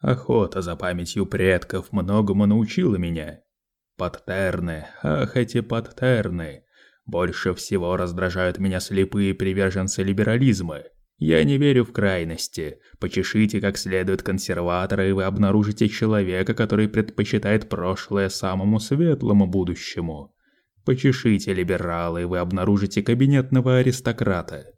Охота за памятью предков многому научила меня. Паттерны, ах эти паттерны. Больше всего раздражают меня слепые приверженцы либерализма. Я не верю в крайности. Почешите как следует консерватора, и вы обнаружите человека, который предпочитает прошлое самому светлому будущему. Почешите либералы, и вы обнаружите кабинетного аристократа.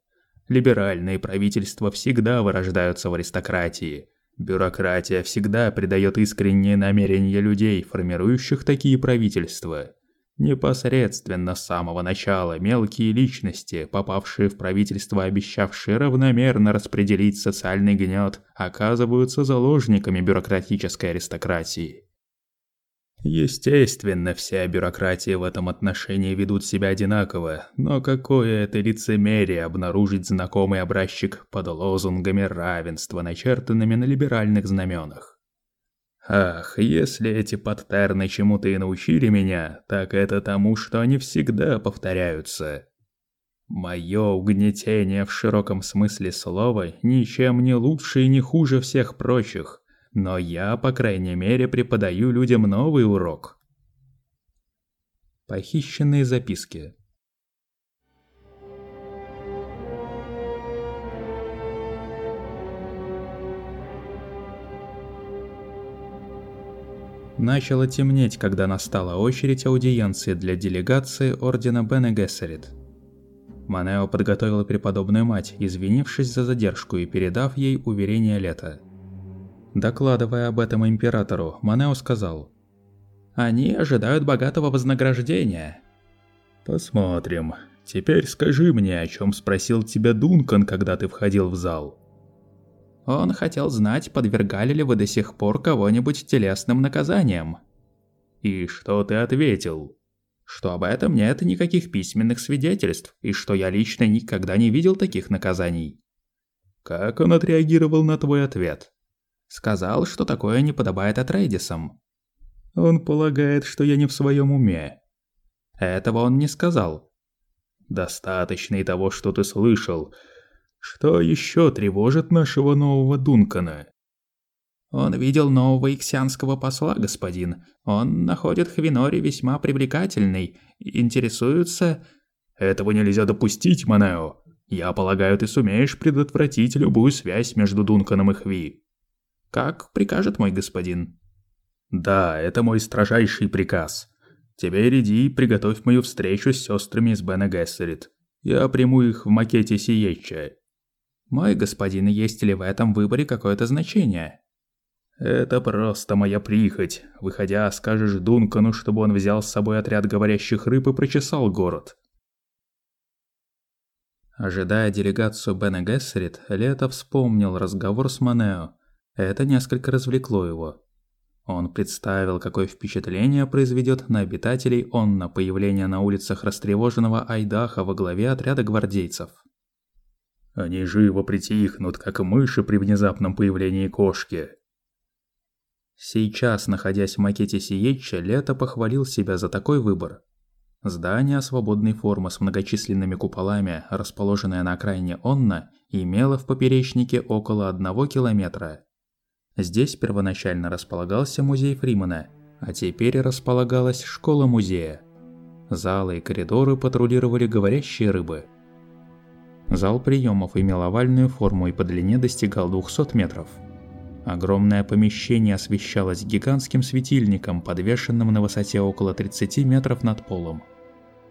Либеральные правительства всегда вырождаются в аристократии. Бюрократия всегда придает искренние намерения людей, формирующих такие правительства. Непосредственно с самого начала мелкие личности, попавшие в правительство, обещавшие равномерно распределить социальный гнет, оказываются заложниками бюрократической аристократии. Естественно, вся бюрократия в этом отношении ведут себя одинаково, но какое это лицемерие обнаружить знакомый образчик под лозунгами равенства, начертанными на либеральных знаменах. Ах, если эти паттерны чему-то и научили меня, так это тому, что они всегда повторяются. Мое угнетение в широком смысле слова ничем не лучше и не хуже всех прочих. Но я, по крайней мере, преподаю людям новый урок. Похищенные записки Начало темнеть, когда настала очередь аудиенции для делегации Ордена Бене Гессерит. Манео подготовил преподобную мать, извинившись за задержку и передав ей уверение лета. Докладывая об этом императору, Манео сказал. «Они ожидают богатого вознаграждения». «Посмотрим. Теперь скажи мне, о чем спросил тебя Дункан, когда ты входил в зал». Он хотел знать, подвергали ли вы до сих пор кого-нибудь телесным наказаниям. «И что ты ответил?» «Что об этом нет никаких письменных свидетельств, и что я лично никогда не видел таких наказаний». «Как он отреагировал на твой ответ?» Сказал, что такое не подобает Атрейдисам. Он полагает, что я не в своем уме. Этого он не сказал. Достаточно и того, что ты слышал. Что еще тревожит нашего нового Дункана? Он видел нового иксианского посла, господин. Он находит Хвинори весьма привлекательной, интересуется... Этого нельзя допустить, Манео. Я полагаю, ты сумеешь предотвратить любую связь между Дунканом и Хви. «Как прикажет мой господин». «Да, это мой строжайший приказ. Теперь иди и приготовь мою встречу с сестрами из Бена Гессерит. Я приму их в макете Сиеча». «Мой господин, есть ли в этом выборе какое-то значение?» «Это просто моя прихоть. Выходя, скажешь Дункану, чтобы он взял с собой отряд говорящих рыб и прочесал город». Ожидая делегацию Бена Гессерит, Лето вспомнил разговор с Манео, это несколько развлекло его. Он представил, какое впечатление произведет на обитателей он на появление на улицах растревоженного Айдаха во главе отряда гвардейцев. Они живо притихнут, как мыши при внезапном появлении кошки. Сейчас, находясь в макете Сиетча, Лето похвалил себя за такой выбор. Здание свободной формы с многочисленными куполами, расположенное на окраине Онна, имело в поперечнике около одного километра. Здесь первоначально располагался музей Фримана, а теперь располагалась школа-музея. Залы и коридоры патрулировали говорящие рыбы. Зал приемов имел овальную форму и по длине достигал 200 метров. Огромное помещение освещалось гигантским светильником, подвешенным на высоте около 30 метров над полом.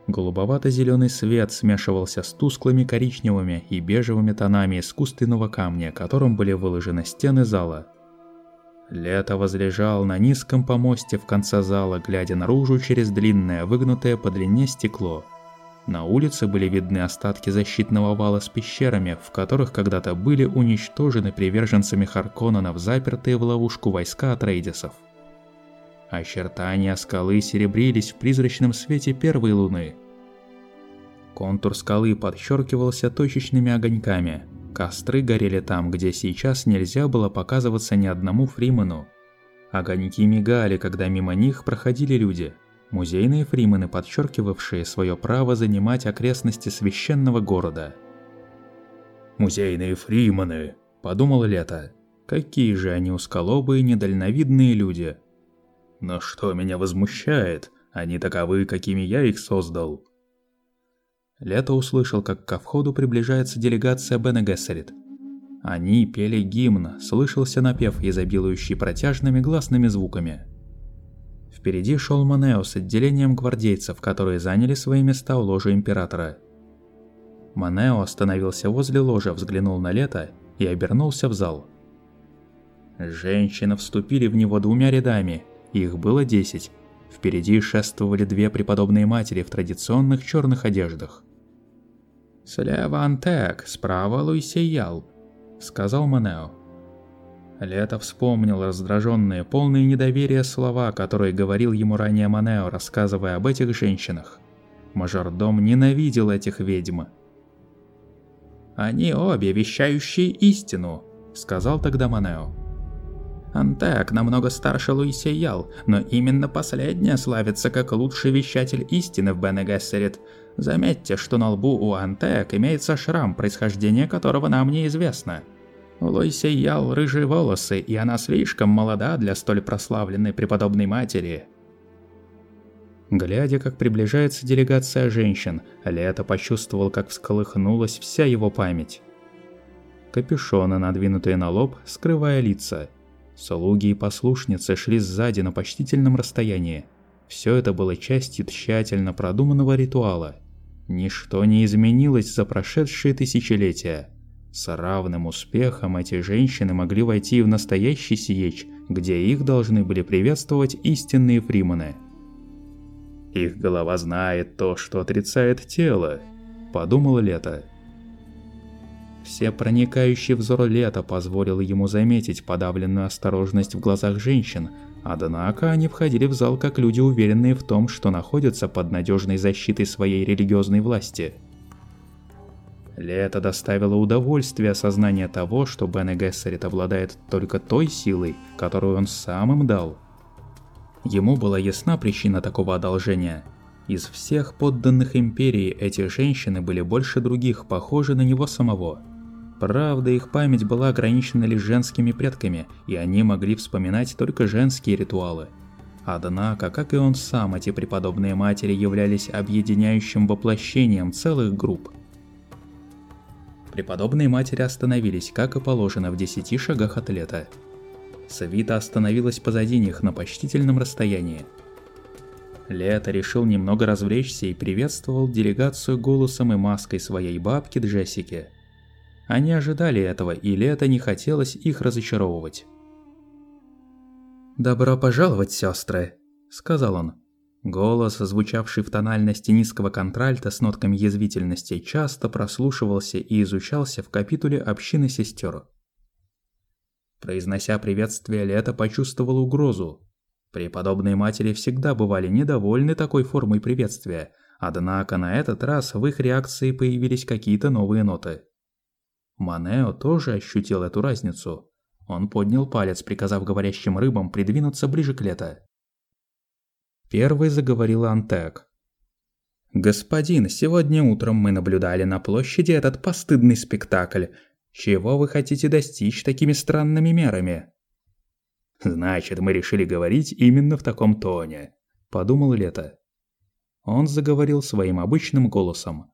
Голубовато-зеленый свет смешивался с тусклыми коричневыми и бежевыми тонами искусственного камня, которым были выложены стены зала – Лето возлежал на низком помосте в конце зала, глядя наружу через длинное, выгнутое по длине стекло. На улице были видны остатки защитного вала с пещерами, в которых когда-то были уничтожены приверженцами Харконненов запертые в ловушку войска Атрейдисов. Очертания скалы серебрились в призрачном свете первой луны. Контур скалы подчеркивался точечными огоньками – Костры горели там, где сейчас нельзя было показываться ни одному фриману. Огоньки мигали, когда мимо них проходили люди. Музейные фримены, подчеркивавшие свое право занимать окрестности священного города. «Музейные фримены», – подумал Лето. Какие же они усколобые, недальновидные люди. Но что меня возмущает, они таковы, какими я их создал. Лето услышал, как ко входу приближается делегация Бена Гессерит. Они пели гимн, слышался напев, изобилующий протяжными гласными звуками. Впереди шел Манео с отделением гвардейцев, которые заняли свои места у ложи Императора. Манео остановился возле ложа, взглянул на Лето и обернулся в зал. Женщины вступили в него двумя рядами, их было десять. Впереди шествовали две преподобные матери в традиционных черных одеждах. «Слева Антек, справа Луисиял», — сказал Манео. Лето вспомнил раздраженные, полные недоверия слова, которые говорил ему ранее Манео, рассказывая об этих женщинах. Мажордом ненавидел этих ведьм. «Они обе вещающие истину», — сказал тогда Манео. Антек намного старше Луисиял, но именно последняя славится как лучший вещатель истины в Бене Гессерит. Заметьте, что на лбу у Антек имеется шрам, происхождение которого нам неизвестно. У Луисиял рыжие волосы, и она слишком молода для столь прославленной преподобной матери. Глядя, как приближается делегация женщин, Лето почувствовал, как всколыхнулась вся его память. Капюшоны, надвинутые на лоб, скрывая лица – Слуги и послушницы шли сзади на почтительном расстоянии. Все это было частью тщательно продуманного ритуала. Ничто не изменилось за прошедшие тысячелетия. С равным успехом эти женщины могли войти в настоящий сиеч, где их должны были приветствовать истинные фриманы. «Их голова знает то, что отрицает тело», – подумал Лето. Все проникающий взор лета позволил ему заметить подавленную осторожность в глазах женщин, однако они входили в зал как люди, уверенные в том, что находятся под надежной защитой своей религиозной власти. Лето доставило удовольствие осознание того, что Бене Гессерит обладает только той силой, которую он сам им дал. Ему была ясна причина такого одолжения. Из всех подданных Империи эти женщины были больше других похожи на него самого – Правда, их память была ограничена лишь женскими предками, и они могли вспоминать только женские ритуалы. Однако, как и он сам, эти преподобные матери являлись объединяющим воплощением целых групп. Преподобные матери остановились, как и положено, в десяти шагах от лета. Савита остановилась позади них на почтительном расстоянии. Лето решил немного развлечься и приветствовал делегацию голосом и маской своей бабки Джессики – они ожидали этого, и Лето не хотелось их разочаровывать. «Добро пожаловать, сестры», — сказал он. Голос, звучавший в тональности низкого контральта с нотками язвительности, часто прослушивался и изучался в капитуле общины сестер. Произнося приветствие, Лето почувствовал угрозу. Преподобные матери всегда бывали недовольны такой формой приветствия, однако на этот раз в их реакции появились какие-то новые ноты. Манео тоже ощутил эту разницу. Он поднял палец, приказав говорящим рыбам придвинуться ближе к лето. Первой заговорила Антек. «Господин, сегодня утром мы наблюдали на площади этот постыдный спектакль. Чего вы хотите достичь такими странными мерами?» «Значит, мы решили говорить именно в таком тоне», – подумал Лето. Он заговорил своим обычным голосом.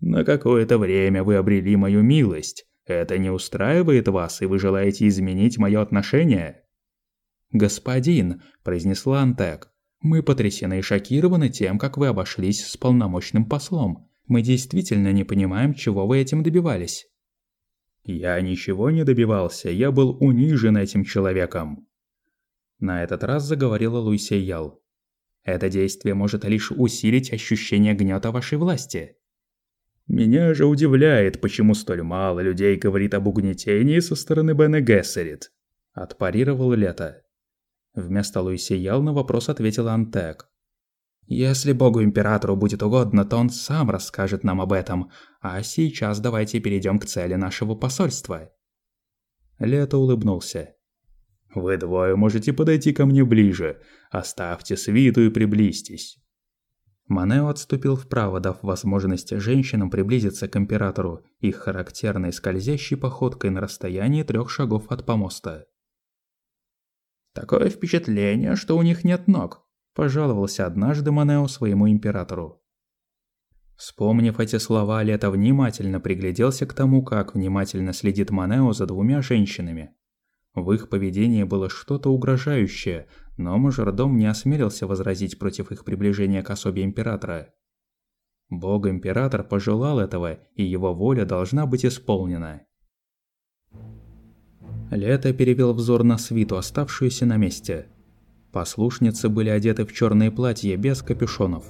На какое-то время вы обрели мою милость. Это не устраивает вас, и вы желаете изменить мое отношение?» «Господин», – произнесла Антек, – «мы потрясены и шокированы тем, как вы обошлись с полномочным послом. Мы действительно не понимаем, чего вы этим добивались». «Я ничего не добивался, я был унижен этим человеком». На этот раз заговорила Луисия «Это действие может лишь усилить ощущение гнета вашей власти. Меня же удивляет, почему столь мало людей говорит об угнетении со стороны Бене Гессерит. Отпарировал Лето. Вместо Луисиял на вопрос ответила Антек. Если Богу-Императору будет угодно, то он сам расскажет нам об этом, а сейчас давайте перейдем к цели нашего посольства. Лето улыбнулся. «Вы двое можете подойти ко мне ближе. Оставьте свиту и приблизьтесь. Манео отступил вправо, дав возможность женщинам приблизиться к императору их характерной скользящей походкой на расстоянии трех шагов от помоста. «Такое впечатление, что у них нет ног», – пожаловался однажды Манео своему императору. Вспомнив эти слова, Лето внимательно пригляделся к тому, как внимательно следит Манео за двумя женщинами. В их поведении было что-то угрожающее, но мажордом не осмелился возразить против их приближения к особе императора. Бог-император пожелал этого, и его воля должна быть исполнена. Лето перевел взор на свиту, оставшуюся на месте. Послушницы были одеты в черные платья без капюшонов.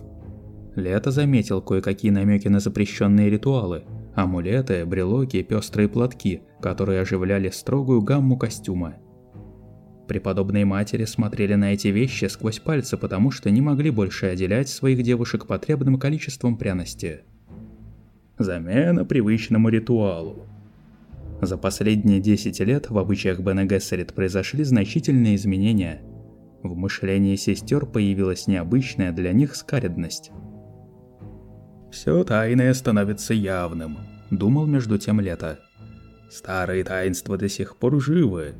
Лето заметил кое-какие намеки на запрещенные ритуалы – амулеты, брелоки, пестрые платки, которые оживляли строгую гамму костюма. Преподобные матери смотрели на эти вещи сквозь пальцы, потому что не могли больше отделять своих девушек потребным количеством пряности. Замена привычному ритуалу. За последние 10 лет в обычаях Бене Гессерит произошли значительные изменения. В мышлении сестер появилась необычная для них скаредность. Все тайное становится явным, думал между тем Лето. Старые таинства до сих пор живы.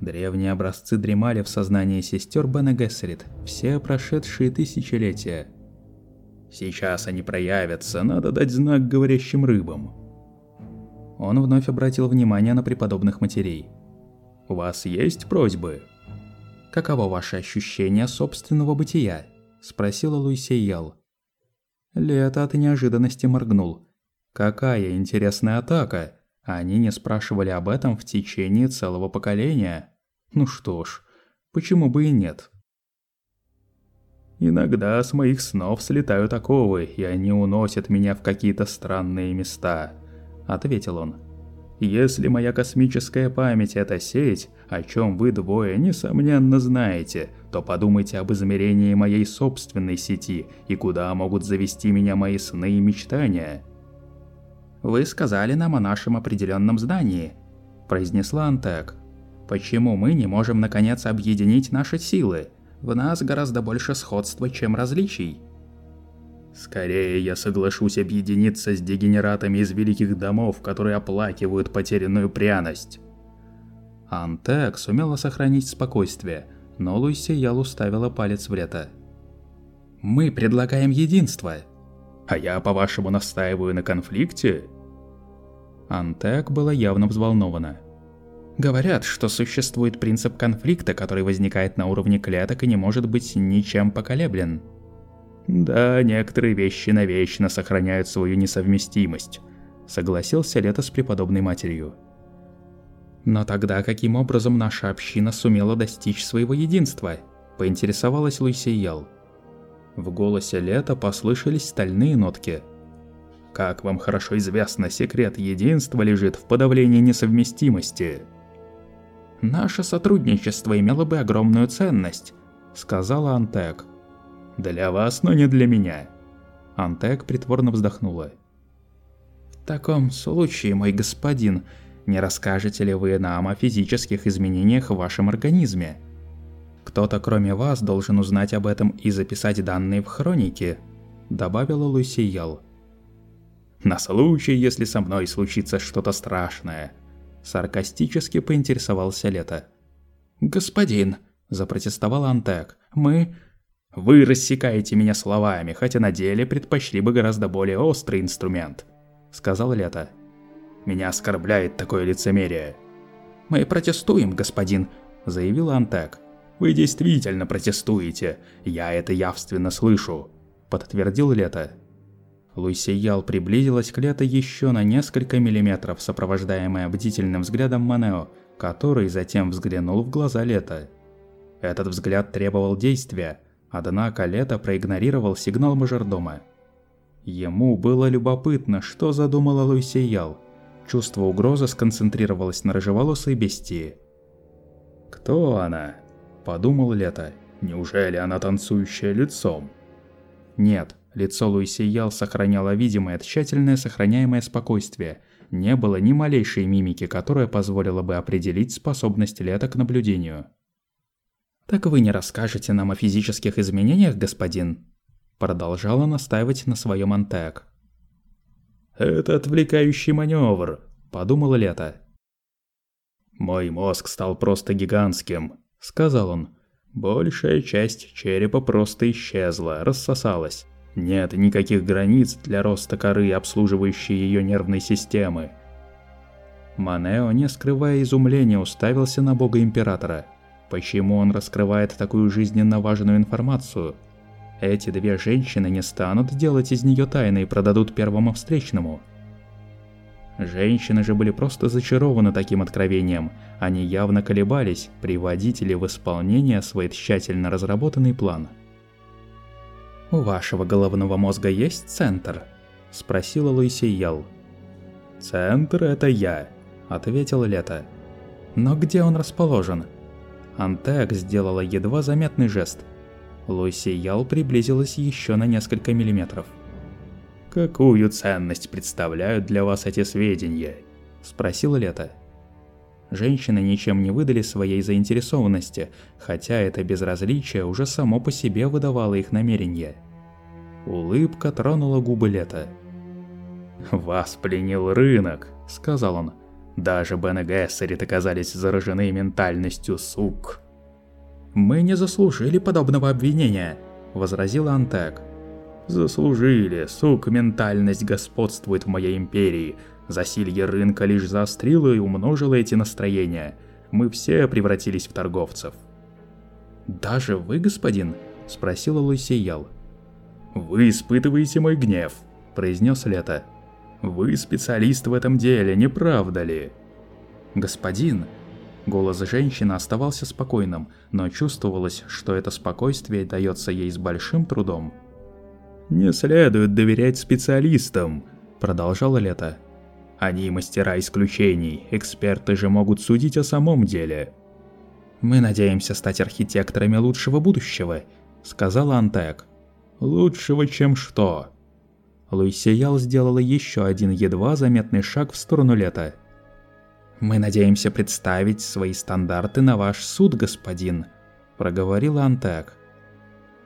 Древние образцы дремали в сознании сестер Гессерит все прошедшие тысячелетия. Сейчас они проявятся, надо дать знак говорящим рыбам. Он вновь обратил внимание на преподобных матерей. «У вас есть просьбы?» «Каково ваше ощущение собственного бытия?» – спросила Луисия Лето от неожиданности моргнул. Какая интересная атака! Они не спрашивали об этом в течение целого поколения. Ну что ж, почему бы и нет? Иногда с моих снов слетают оковы, и они уносят меня в какие-то странные места, ответил он. Если моя космическая память – это сеть, о чем вы двое, несомненно, знаете, то подумайте об измерении моей собственной сети и куда могут завести меня мои сны и мечтания. «Вы сказали нам о нашем определенном здании», – произнесла Антек. «Почему мы не можем наконец объединить наши силы? В нас гораздо больше сходства, чем различий». Скорее я соглашусь объединиться с дегенератами из великих домов, которые оплакивают потерянную пряность. Антек сумела сохранить спокойствие, но Луисиял уставила палец в лето. «Мы предлагаем единство!» «А я, по-вашему, настаиваю на конфликте?» Антек была явно взволнована. Говорят, что существует принцип конфликта, который возникает на уровне клеток и не может быть ничем поколеблен. Да, некоторые вещи навечно сохраняют свою несовместимость, согласился Лето с преподобной матерью. Но тогда каким образом наша община сумела достичь своего единства? Поинтересовалась Луисиял. В голосе Лета послышались стальные нотки. Как вам хорошо известно, секрет единства лежит в подавлении несовместимости. Наше сотрудничество имело бы огромную ценность, сказала Антек. Для вас, но не для меня. Антек притворно вздохнула. В таком случае, мой господин, не расскажете ли вы нам о физических изменениях в вашем организме? Кто-то кроме вас должен узнать об этом и записать данные в хронике, добавила Лусиял. На случай, если со мной случится что-то страшное, саркастически поинтересовался Лето. Господин, запротестовал Антек, мы вы рассекаете меня словами, хотя на деле предпочли бы гораздо более острый инструмент», — сказал Лето. «Меня оскорбляет такое лицемерие». «Мы протестуем, господин», — заявил Антек. «Вы действительно протестуете, я это явственно слышу», — подтвердил Лето. Луисиял приблизилась к Лето еще на несколько миллиметров, сопровождаемая бдительным взглядом Манео, который затем взглянул в глаза Лето. Этот взгляд требовал действия, Однако Лето проигнорировал сигнал мажордома. Ему было любопытно, что задумала Луисиял. Чувство угрозы сконцентрировалось на рыжеволосой бестии. «Кто она?» – подумал Лето. «Неужели она танцующая лицом?» Нет, лицо Луисиял сохраняло видимое, тщательное сохраняемое спокойствие. Не было ни малейшей мимики, которая позволила бы определить способность Лета к наблюдению. «Так вы не расскажете нам о физических изменениях, господин?» Продолжала настаивать на своем Антек. «Это отвлекающий маневр», – подумала Лето. «Мой мозг стал просто гигантским», – сказал он. «Большая часть черепа просто исчезла, рассосалась. Нет никаких границ для роста коры, обслуживающей ее нервной системы». Манео, не скрывая изумления, уставился на бога императора. Почему он раскрывает такую жизненно важную информацию – эти две женщины не станут делать из нее тайны и продадут первому встречному. Женщины же были просто зачарованы таким откровением. Они явно колебались, приводить ли в исполнение свой тщательно разработанный план. «У вашего головного мозга есть центр?» – спросила Луиси Ял. «Центр – это я», – ответил Лето. «Но где он расположен?» Антек сделала едва заметный жест. Луси Ял приблизилась еще на несколько миллиметров. «Какую ценность представляют для вас эти сведения?» – спросила Лето. Женщины ничем не выдали своей заинтересованности, хотя это безразличие уже само по себе выдавало их намерения. Улыбка тронула губы Лета. «Вас пленил рынок», – сказал он. «Даже Бен и Гессерит оказались заражены ментальностью сук». «Мы не заслужили подобного обвинения», – возразила Антек. «Заслужили, сук, ментальность господствует в моей империи. Засилье рынка лишь заострило и умножило эти настроения. Мы все превратились в торговцев». «Даже вы, господин?» – спросила Луисиял. «Вы испытываете мой гнев», – произнес Лето. «Вы специалист в этом деле, не правда ли?» «Господин», Голос женщины оставался спокойным, но чувствовалось, что это спокойствие дается ей с большим трудом. «Не следует доверять специалистам», – продолжало Лето. «Они мастера исключений, эксперты же могут судить о самом деле». «Мы надеемся стать архитекторами лучшего будущего», – сказала Антек. «Лучшего, чем что?» Луисиял сделала еще один едва заметный шаг в сторону Лета. «Мы надеемся представить свои стандарты на ваш суд, господин», – проговорила Антек.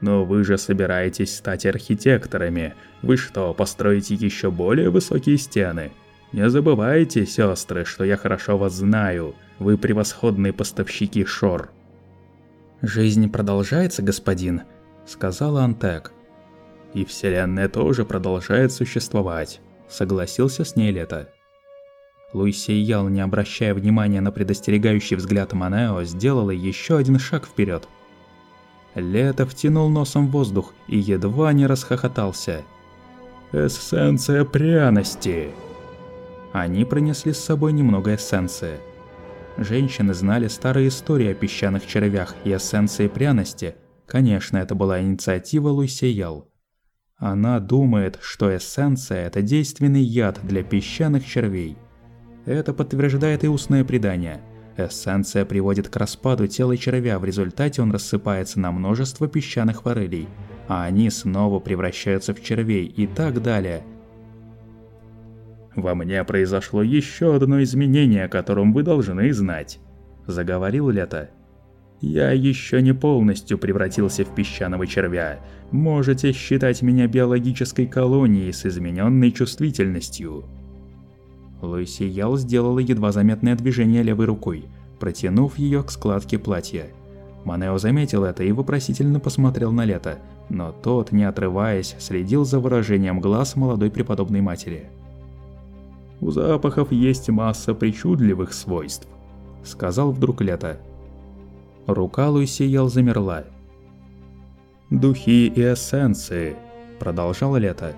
«Но вы же собираетесь стать архитекторами. Вы что, построите еще более высокие стены? Не забывайте, сестры, что я хорошо вас знаю. Вы превосходные поставщики шор». «Жизнь продолжается, господин», – сказала Антек. «И Вселенная тоже продолжает существовать», – согласился с ней Лето. Луиси Ял, не обращая внимания на предостерегающий взгляд Манео, сделала еще один шаг вперед. Лето втянул носом воздух и едва не расхохотался. «Эссенция пряности!» Они принесли с собой немного эссенции. Женщины знали старые истории о песчаных червях и эссенции пряности. Конечно, это была инициатива Луиси Ял. Она думает, что эссенция – это действенный яд для песчаных червей. Это подтверждает и устное предание. Эссенция приводит к распаду тела червя, в результате он рассыпается на множество песчаных форелей, а они снова превращаются в червей и так далее. «Во мне произошло еще одно изменение, о котором вы должны знать», – заговорил Лето. «Я еще не полностью превратился в песчаного червя. Можете считать меня биологической колонией с измененной чувствительностью». Луиси Ял сделала едва заметное движение левой рукой, протянув ее к складке платья. Манео заметил это и вопросительно посмотрел на Лето, но тот, не отрываясь, следил за выражением глаз молодой преподобной матери. «У запахов есть масса причудливых свойств», — сказал вдруг Лето. Рука Луиси Ял замерла. «Духи и эссенции», — продолжал Лето.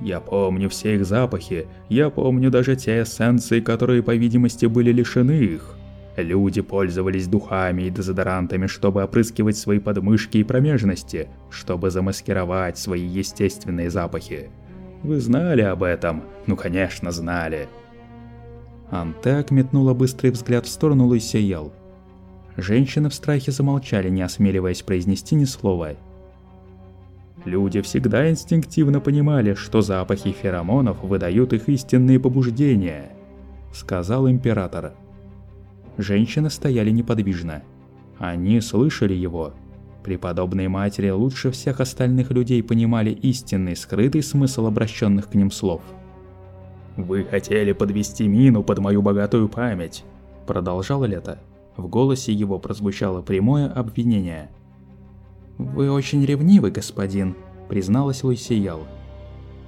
Я помню все их запахи, я помню даже те эссенции, которые, по видимости, были лишены их. Люди пользовались духами и дезодорантами, чтобы опрыскивать свои подмышки и промежности, чтобы замаскировать свои естественные запахи. Вы знали об этом? Ну, конечно, знали. Антек метнула быстрый взгляд в сторону Луисиял. Женщины в страхе замолчали, не осмеливаясь произнести ни слова. Люди всегда инстинктивно понимали, что запахи феромонов выдают их истинные побуждения, сказал император. Женщины стояли неподвижно. Они слышали его. Преподобные матери лучше всех остальных людей понимали истинный, скрытый смысл обращенных к ним слов. «Вы хотели подвести мину под мою богатую память», – продолжал Лето. В голосе его прозвучало прямое обвинение. «Вы очень ревнивы, господин», – призналась Луисиял.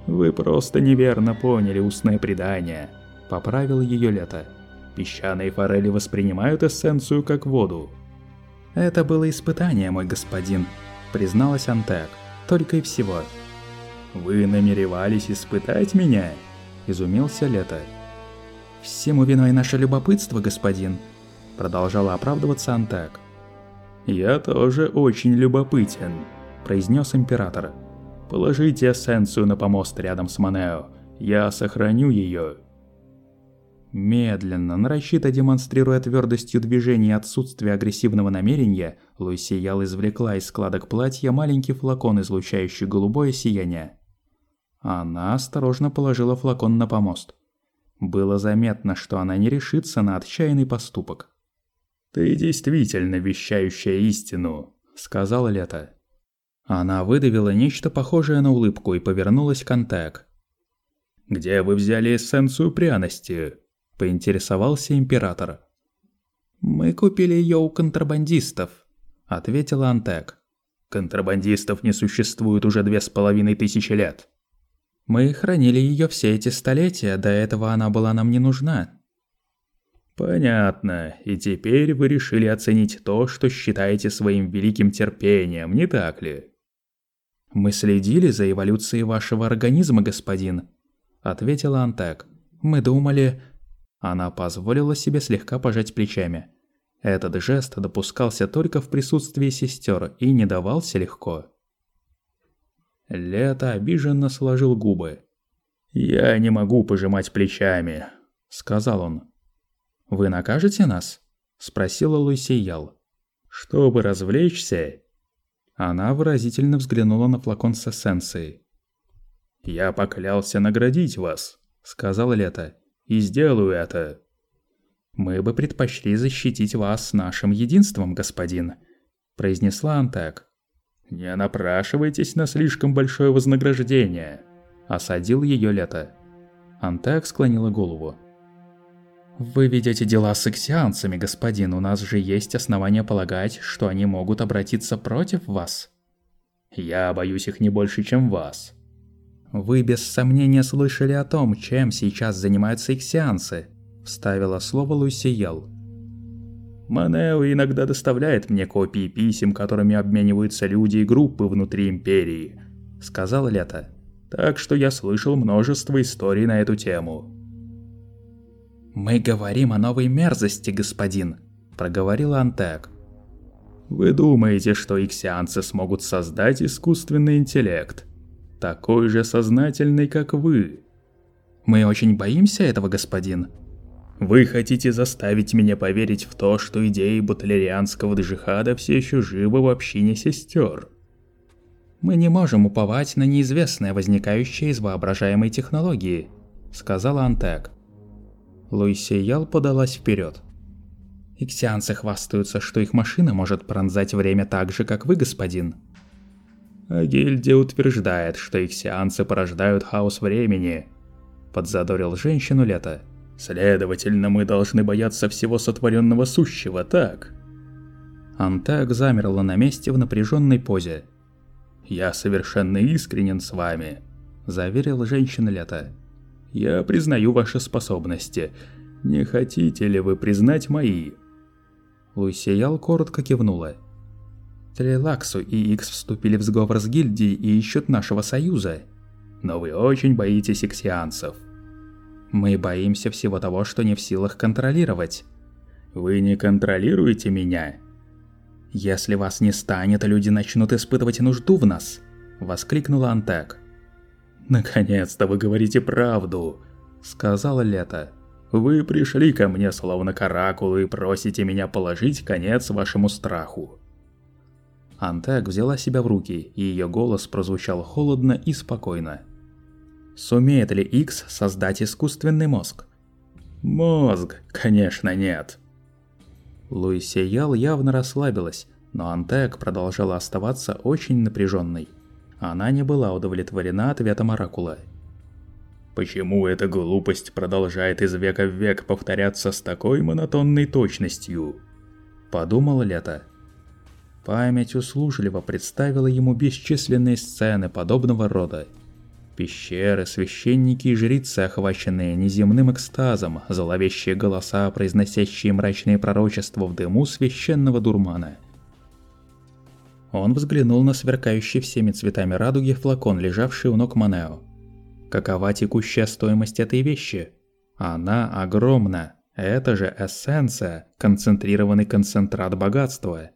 «Вы просто неверно поняли устное предание», – поправил ее Лето. «Песчаные форели воспринимают эссенцию как воду». «Это было испытание, мой господин», – призналась Антек. «Только и всего». «Вы намеревались испытать меня?» – изумился Лето. «Всему виной наше любопытство, господин», – продолжала оправдываться Антек. «Я тоже очень любопытен», – произнес император. «Положите эссенцию на помост рядом с Манео. Я сохраню ее». Медленно, нарочито демонстрируя твердостью движения и отсутствие агрессивного намерения, Луисиял извлекла из складок платья маленький флакон, излучающий голубое сияние. Она осторожно положила флакон на помост. Было заметно, что она не решится на отчаянный поступок. «Ты действительно вещающая истину», — сказала Лето. Она выдавила нечто похожее на улыбку и повернулась к Антек. «Где вы взяли эссенцию пряности?» – поинтересовался император. «Мы купили ее у контрабандистов», – ответила Антек. «Контрабандистов не существует уже две с половиной тысячи лет». «Мы хранили ее все эти столетия, до этого она была нам не нужна», «Понятно. И теперь вы решили оценить то, что считаете своим великим терпением, не так ли?» «Мы следили за эволюцией вашего организма, господин», — ответила Антек. «Мы думали...» Она позволила себе слегка пожать плечами. Этот жест допускался только в присутствии сестер и не давался легко. Лето обиженно сложил губы. «Я не могу пожимать плечами», — сказал он. «Вы накажете нас?» – спросила Луисиял. «Чтобы развлечься?» Она выразительно взглянула на флакон с эссенцией. «Я поклялся наградить вас», – сказал Лето, – «и сделаю это». «Мы бы предпочли защитить вас нашим единством, господин», – произнесла Антек. «Не напрашивайтесь на слишком большое вознаграждение», – осадил ее Лето. Антек склонила голову. «Вы ведете дела с иксианцами, господин, у нас же есть основания полагать, что они могут обратиться против вас». «Я боюсь их не больше, чем вас». «Вы без сомнения слышали о том, чем сейчас занимаются иксианцы», – вставила слово Лусиел. «Манео иногда доставляет мне копии писем, которыми обмениваются люди и группы внутри Империи», – сказал Лето. «Так что я слышал множество историй на эту тему». «Мы говорим о новой мерзости, господин», – проговорила Антек. «Вы думаете, что иксианцы смогут создать искусственный интеллект? Такой же сознательный, как вы?» «Мы очень боимся этого, господин», вы хотите заставить меня поверить в то, что идеи бутлерианского джихада все еще живы в общине сестер? Мы не можем уповать на неизвестное, возникающее из воображаемой технологии, сказала Антек. Луисиял подалась вперед. Иксианцы хвастаются, что их машина может пронзать время так же, как вы, господин. А гильдия утверждает, что иксианцы порождают хаос времени. Подзадорил женщину Лето. Следовательно, мы должны бояться всего сотворенного сущего, так? Антак замерла на месте в напряженной позе. «Я совершенно искренен с вами», – заверил женщина Лето. Я признаю ваши способности. Не хотите ли вы признать мои?» Луисиял коротко кивнула. Телелаксу и Икс вступили в сговор с гильдией и ищут нашего союза. Но вы очень боитесь иксианцев. Мы боимся всего того, что не в силах контролировать. Вы не контролируете меня. Если вас не станет, люди начнут испытывать нужду в нас, воскликнула Антек. «Наконец-то вы говорите правду», — сказала Лето. «Вы пришли ко мне словно каракулы и просите меня положить конец вашему страху». Антек взяла себя в руки, и ее голос прозвучал холодно и спокойно. Сумеет ли X создать искусственный мозг? Мозг, конечно, нет. Луисия Ял явно расслабилась, Но Антек продолжала оставаться очень напряженной. Она не была удовлетворена ответом Оракула. Почему эта глупость продолжает из века в век повторяться с такой монотонной точностью? Подумал Лето. Память услужливо представила ему бесчисленные сцены подобного рода. Пещеры, священники и жрицы, охваченные неземным экстазом, зловещие голоса, произносящие мрачные пророчества в дыму священного дурмана. Он взглянул на сверкающий всеми цветами радуги флакон, лежавший у ног Манео. Какова текущая стоимость этой вещи? Она огромна. Это же эссенция, концентрированный концентрат богатства.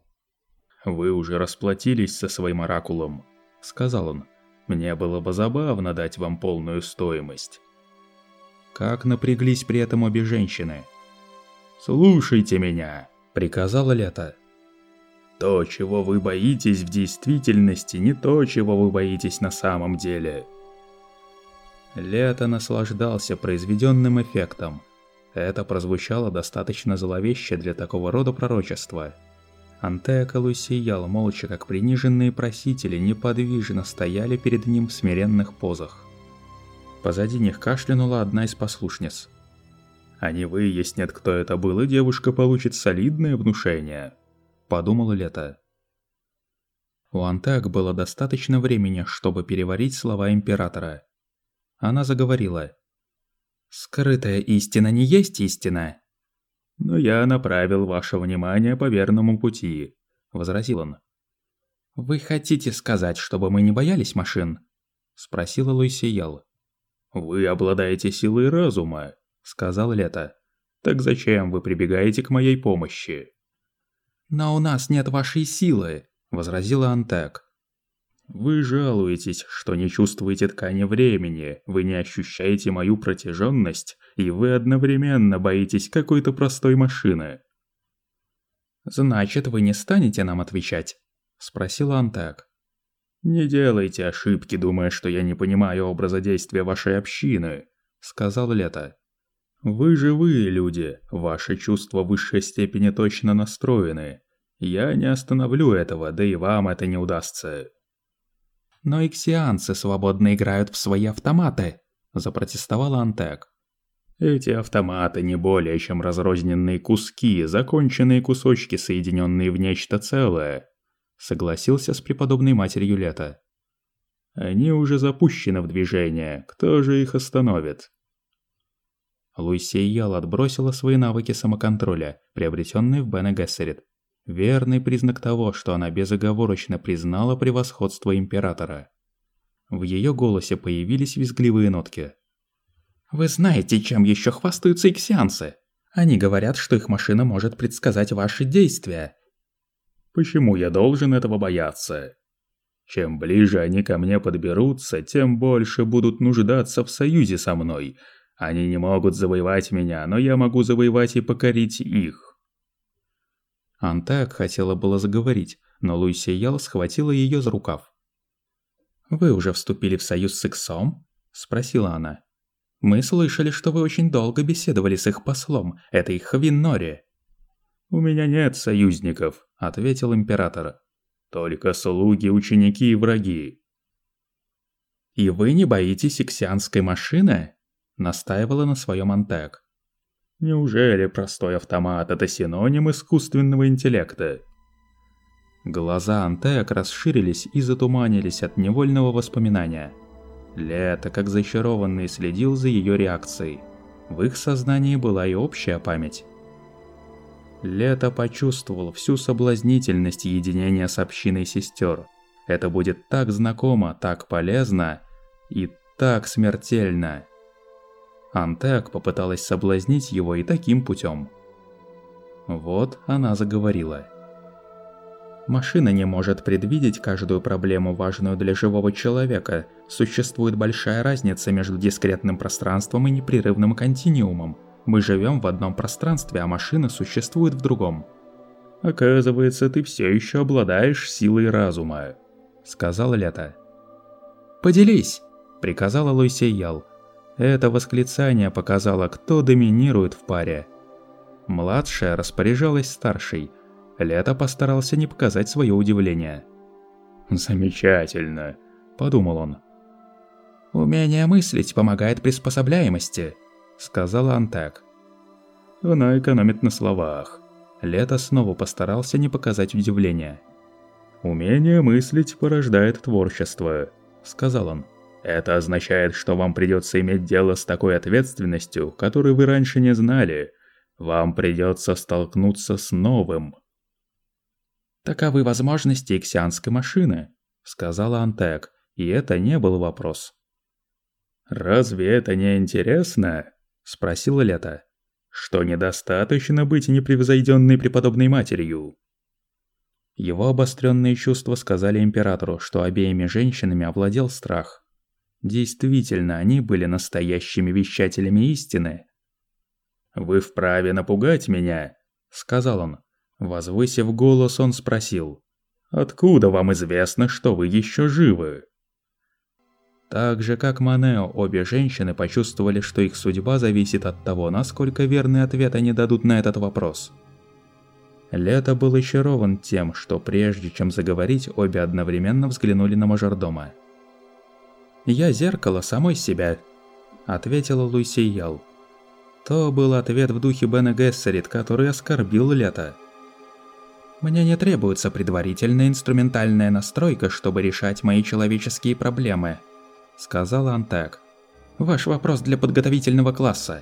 «Вы уже расплатились со своим оракулом», — сказал он. «Мне было бы забавно дать вам полную стоимость». Как напряглись при этом обе женщины. «Слушайте меня», — приказала Лето. «То, чего вы боитесь в действительности, не то, чего вы боитесь на самом деле». Лето наслаждался произведенным эффектом. Это прозвучало достаточно зловеще для такого рода пророчества. Антеакалу сиял молча, как приниженные просители неподвижно стояли перед ним в смиренных позах. Позади них кашлянула одна из послушниц. «Они выяснят, кто это был, и девушка получит солидное внушение», – подумал Лето. У Антеак было достаточно времени, чтобы переварить слова Императора. Она заговорила. «Скрытая истина не есть истина». «Но я направил ваше внимание по верному пути», – возразил он. «Вы хотите сказать, чтобы мы не боялись машин?» – спросила Луисиял. «Вы обладаете силой разума», – сказал Лето. «Так зачем вы прибегаете к моей помощи?» «Но у нас нет вашей силы», – возразила Антек. Вы жалуетесь, что не чувствуете ткани времени, вы не ощущаете мою протяженность, и вы одновременно боитесь какой-то простой машины. «Значит, вы не станете нам отвечать?» – спросила Антак. «Не делайте ошибки, думая, что я не понимаю образа действия вашей общины», – сказал Лето. «Вы живые люди, ваши чувства в высшей степени точно настроены. Я не остановлю этого, да и вам это не удастся». «Но иксианцы свободно играют в свои автоматы», – запротестовала Антек. «Эти автоматы не более чем разрозненные куски, законченные кусочки, соединенные в нечто целое», – согласился с преподобной матерью Лето. «Они уже запущены в движение, кто же их остановит?» Луисия отбросила свои навыки самоконтроля, приобретенные в Бене Гессерит, Верный признак того, что она безоговорочно признала превосходство Императора. В ее голосе появились визгливые нотки. «Вы знаете, чем еще хвастаются иксианцы? Они говорят, что их машина может предсказать ваши действия». «Почему я должен этого бояться?» Чем ближе они ко мне подберутся, тем больше будут нуждаться в союзе со мной. Они не могут завоевать меня, но я могу завоевать и покорить их. Антак хотела было заговорить, но Луисия Ял схватила ее за рукав. «Вы уже вступили в союз с Иксом?» – спросила она. «Мы слышали, что вы очень долго беседовали с их послом, это их Виннори». «У меня нет союзников», – ответил император. «Только слуги, ученики и враги». «И вы не боитесь иксианской машины?» – настаивала на своем Антек. Неужели простой автомат – это синоним искусственного интеллекта? Глаза Антеак расширились и затуманились от невольного воспоминания. Лето, как зачарованный, следил за ее реакцией. В их сознании была и общая память. Лето почувствовал всю соблазнительность единения с общиной сестер. Это будет так знакомо, так полезно и так смертельно. Антеак попыталась соблазнить его и таким путем. Вот она заговорила. Машина не может предвидеть каждую проблему, важную для живого человека. Существует большая разница между дискретным пространством и непрерывным континуумом. Мы живем в одном пространстве, а машина существует в другом. «Оказывается, ты все еще обладаешь силой разума», — сказал Лето. «Поделись», — приказала Луйсиял. Это восклицание показало, кто доминирует в паре. Младшая распоряжалась старшей. Лето постарался не показать свое удивление. «Замечательно», – подумал он. «Умение мыслить помогает приспособляемости», – сказала Антек. Она экономит на словах. Лето снова постарался не показать удивления. «Умение мыслить порождает творчество», – сказал он. «Это означает, что вам придется иметь дело с такой ответственностью, которую вы раньше не знали. Вам придется столкнуться с новым». «Таковы возможности иксианской машины», – сказала Антек, и это не был вопрос. «Разве это не интересно?» – спросила Лето. «Что недостаточно быть непревзойденной преподобной матерью?» Его обостренные чувства сказали императору, что обеими женщинами овладел страх. Действительно, они были настоящими вещателями истины. «Вы вправе напугать меня», — сказал он. Возвысив голос, он спросил. «Откуда вам известно, что вы еще живы?» Так же, как Манео, обе женщины почувствовали, что их судьба зависит от того, насколько верный ответ они дадут на этот вопрос. Лето был очарован тем, что прежде чем заговорить, обе одновременно взглянули на мажордома. «Я зеркало самой себя», — ответила Луси Ял. То был ответ в духе Бена Гессерит, который оскорбил Лето. «Мне не требуется предварительная инструментальная настройка, чтобы решать мои человеческие проблемы», — сказала Антек. «Ваш вопрос для подготовительного класса».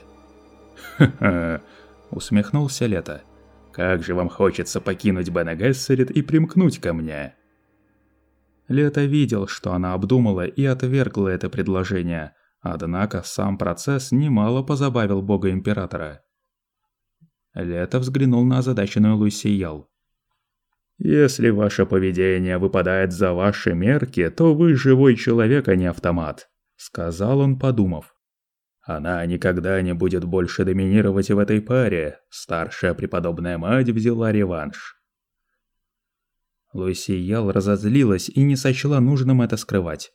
«Ха-ха», — усмехнулся Лето. Как же вам хочется покинуть Бена Гессерит и примкнуть ко мне?» Лето видел, что она обдумала и отвергла это предложение, однако сам процесс немало позабавил бога Императора. Лето взглянул на озадаченную Лусиял. «Если ваше поведение выпадает за ваши мерки, то вы живой человек, а не автомат», — сказал он, подумав. Она никогда не будет больше доминировать в этой паре. Старшая преподобная мать взяла реванш. Луисиял разозлилась и не сочла нужным это скрывать.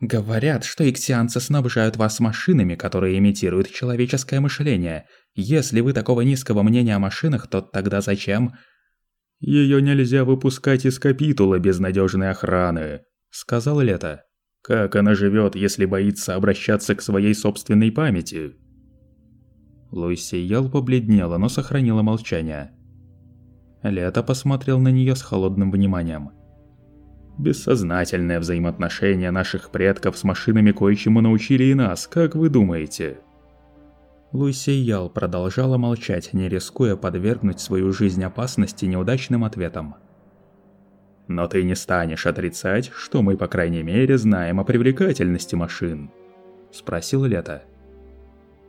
«Говорят, что иксианцы снабжают вас машинами, которые имитируют человеческое мышление. Если вы такого низкого мнения о машинах, то тогда зачем...» «Её нельзя выпускать из капитула без надёжной охраны», — сказал Лето. Как она живет, если боится обращаться к своей собственной памяти? Луиси Ял побледнела, но сохранила молчание. Лето посмотрел на нее с холодным вниманием. «Бессознательное взаимоотношение наших предков с машинами кое-чему научили и нас, как вы думаете?» Луиси Ял продолжала молчать, не рискуя подвергнуть свою жизнь опасности неудачным ответом. Но ты не станешь отрицать, что мы, по крайней мере, знаем о привлекательности машин?» Спросил Лето.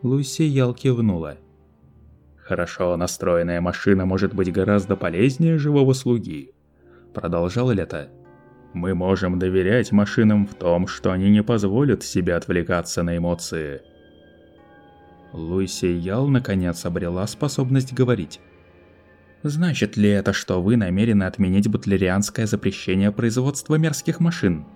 Луси Ял кивнула. «Хорошо настроенная машина может быть гораздо полезнее живого слуги», продолжал Лето. «Мы можем доверять машинам в том, что они не позволят себе отвлекаться на эмоции». Луси Ял наконец обрела способность говорить. Значит ли это, что вы намерены отменить бутлерианское запрещение производства мерзких машин?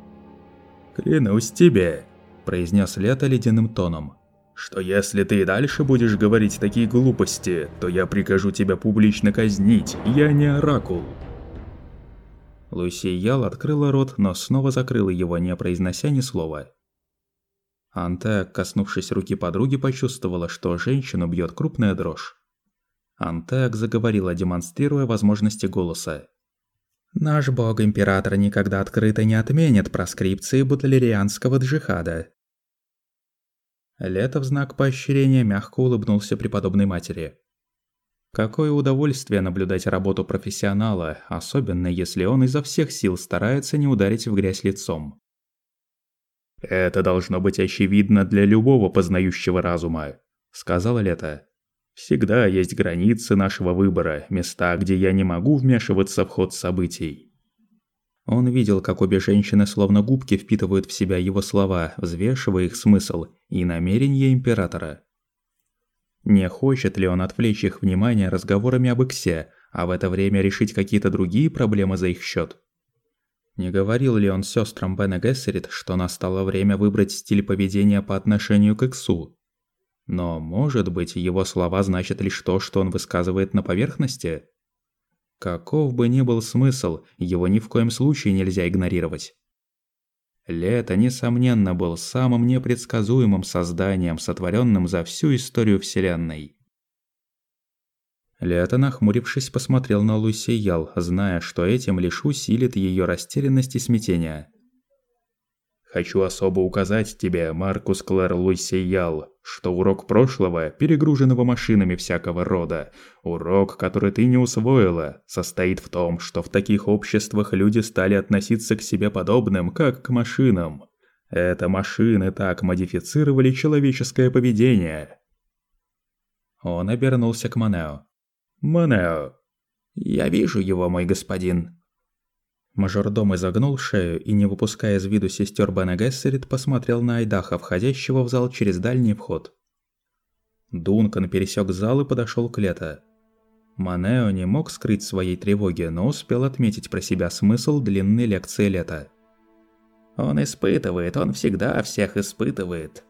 Клянусь тебе, произнес Лето ледяным тоном, что если ты и дальше будешь говорить такие глупости, то я прикажу тебя публично казнить, я не оракул. Луси Ял открыла рот, но снова закрыла его, не произнося ни слова. Анте, коснувшись руки подруги, почувствовала, что женщину бьет крупная дрожь. Антеак заговорила, демонстрируя возможности голоса. «Наш бог-император никогда открыто не отменит проскрипции бутлерианского джихада». Лето в знак поощрения мягко улыбнулся преподобной матери. Какое удовольствие наблюдать работу профессионала, особенно если он изо всех сил старается не ударить в грязь лицом. «Это должно быть очевидно для любого познающего разума», — сказала Лето. Всегда есть границы нашего выбора, места, где я не могу вмешиваться в ход событий. Он видел, как обе женщины словно губки впитывают в себя его слова, взвешивая их смысл и намерения императора. Не хочет ли он отвлечь их внимание разговорами об Иксе, а в это время решить какие-то другие проблемы за их счет? Не говорил ли он сестрам Бена Гессерит, что настало время выбрать стиль поведения по отношению к Иксу? Но, может быть, его слова значат лишь то, что он высказывает на поверхности? Каков бы ни был смысл, его ни в коем случае нельзя игнорировать. Лето, несомненно, был самым непредсказуемым созданием, сотворенным за всю историю Вселенной. Лето, нахмурившись, посмотрел на Лусиял, зная, что этим лишь усилит ее растерянность и смятение. Хочу особо указать тебе, Маркус Клэр Луйсиял, что урок прошлого, перегруженного машинами всякого рода, урок, который ты не усвоила, состоит в том, что в таких обществах люди стали относиться к себе подобным, как к машинам. Это машины так модифицировали человеческое поведение. Он обернулся к Манео. «Манео!» «Я вижу его, мой господин», Мажордом изогнул шею и, не выпуская из виду сестер Бена Гессерит, посмотрел на Айдаха, входящего в зал через дальний вход. Дункан пересек зал и подошел к Лето. Манео не мог скрыть своей тревоги, но успел отметить про себя смысл длинной лекции Лета. «Он испытывает, он всегда всех испытывает».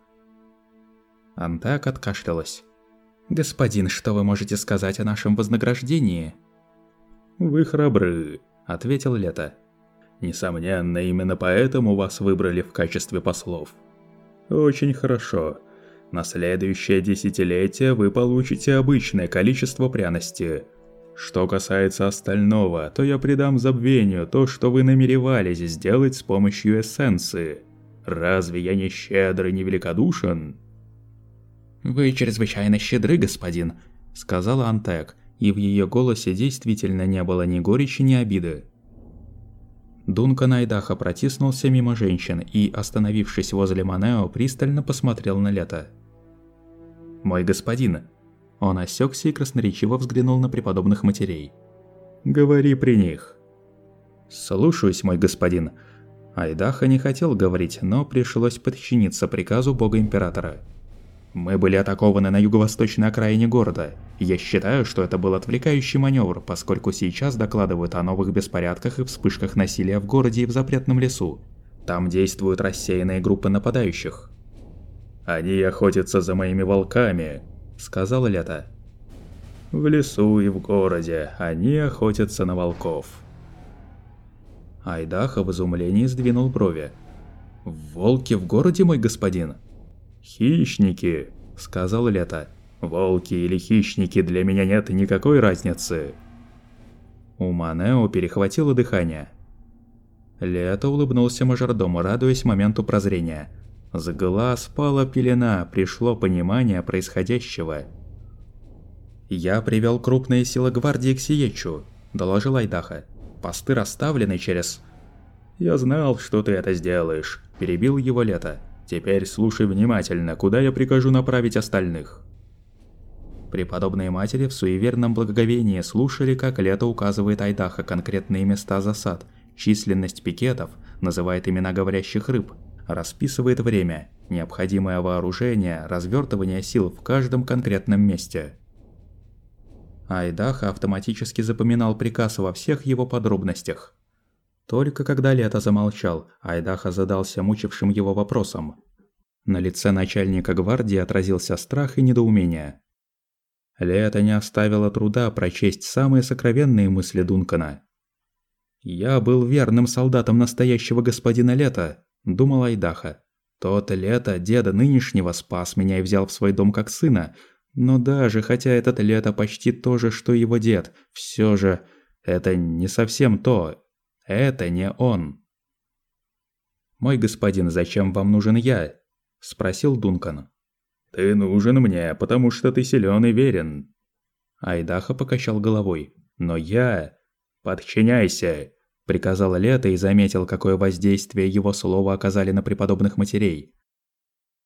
Антак откашлялась. «Господин, что вы можете сказать о нашем вознаграждении?» «Вы храбры», ответил Лето. Несомненно, именно поэтому вас выбрали в качестве послов. Очень хорошо. На следующее десятилетие вы получите обычное количество пряности. Что касается остального, то я придам забвению то, что вы намеревались сделать с помощью эссенции. Разве я не щедр и не великодушен? «Вы чрезвычайно щедры, господин», — сказала Антек, и в ее голосе действительно не было ни горечи, ни обиды. Дункан Айдаха протиснулся мимо женщин и, остановившись возле Манео, пристально посмотрел на Лето. «Мой господин!» Он осекся и красноречиво взглянул на преподобных матерей. «Говори при них!» «Слушаюсь, мой господин!» Айдаха не хотел говорить, но пришлось подчиниться приказу бога-императора. Мы были атакованы на юго-восточной окраине города. Я считаю, что это был отвлекающий маневр, поскольку сейчас докладывают о новых беспорядках и вспышках насилия в городе и в запретном лесу. Там действуют рассеянные группы нападающих. «Они охотятся за моими волками», — сказал Лето. «В лесу и в городе они охотятся на волков». Айдаха в изумлении сдвинул брови. «Волки в городе, мой господин?» «Хищники», — сказал Лето. «Волки или хищники, для меня нет никакой разницы». У Манео перехватило дыхание. Лето улыбнулся мажордому, радуясь моменту прозрения. С глаз пала пелена, пришло понимание происходящего. «Я привел крупные силы гвардии к Сиечу», – доложил Айдаха. «Посты расставлены через...» «Я знал, что ты это сделаешь», – перебил его Лето. Теперь слушай внимательно, куда я прикажу направить остальных». Преподобные матери в суеверном благоговении слушали, как Лето указывает Айдаха конкретные места засад, численность пикетов, называет имена говорящих рыб, расписывает время, необходимое вооружение, развертывание сил в каждом конкретном месте. Айдаха автоматически запоминал приказ во всех его подробностях. Только когда Лето замолчал, Айдаха задался мучившим его вопросом. На лице начальника гвардии отразился страх и недоумение. Лето не оставило труда прочесть самые сокровенные мысли Дункана. «Я был верным солдатом настоящего господина Лета», – думал Айдаха. «Тот Лето, деда нынешнего, спас меня и взял в свой дом как сына. Но даже хотя этот Лето почти то же, что его дед, все же это не совсем то, это не он. «Мой господин, зачем вам нужен я?» – спросил Дункан. «Ты нужен мне, потому что ты силен и верен». Айдаха покачал головой. «Но я...» «Подчиняйся!» – приказал Лето и заметил, какое воздействие его слова оказали на преподобных матерей.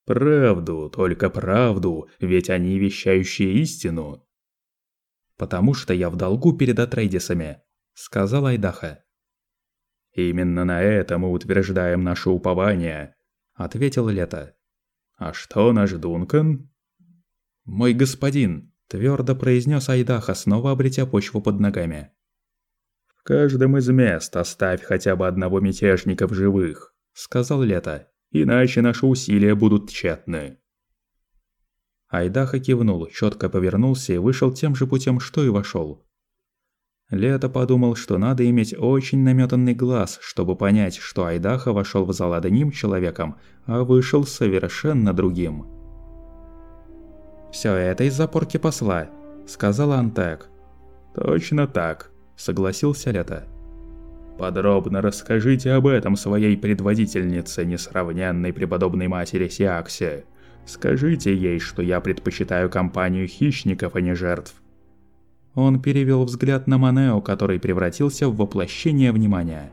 «Правду, только правду, ведь они вещающие истину». «Потому что я в долгу перед Атрейдисами», – сказал Айдаха. «Именно на это мы утверждаем наше упование», — ответил Лето. «А что наш Дункан?» «Мой господин», — твердо произнес Айдаха, снова обретя почву под ногами. «В каждом из мест оставь хотя бы одного мятежника в живых», — сказал Лето, «иначе наши усилия будут тщетны». Айдаха кивнул, четко повернулся и вышел тем же путем, что и вошел. Лето подумал, что надо иметь очень наметанный глаз, чтобы понять, что Айдаха вошел в зал одним человеком, а вышел совершенно другим. «Всё это из-за порки посла», — сказала Антек. «Точно так», — согласился Лето. «Подробно расскажите об этом своей предводительнице, несравненной преподобной матери Сиаксе. Скажите ей, что я предпочитаю компанию хищников, а не жертв. Он перевел взгляд на Манео, который превратился в воплощение внимания.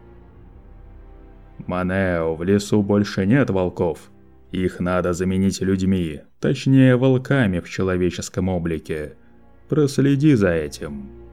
«Манео, в лесу больше нет волков. Их надо заменить людьми, точнее волками в человеческом облике. Проследи за этим».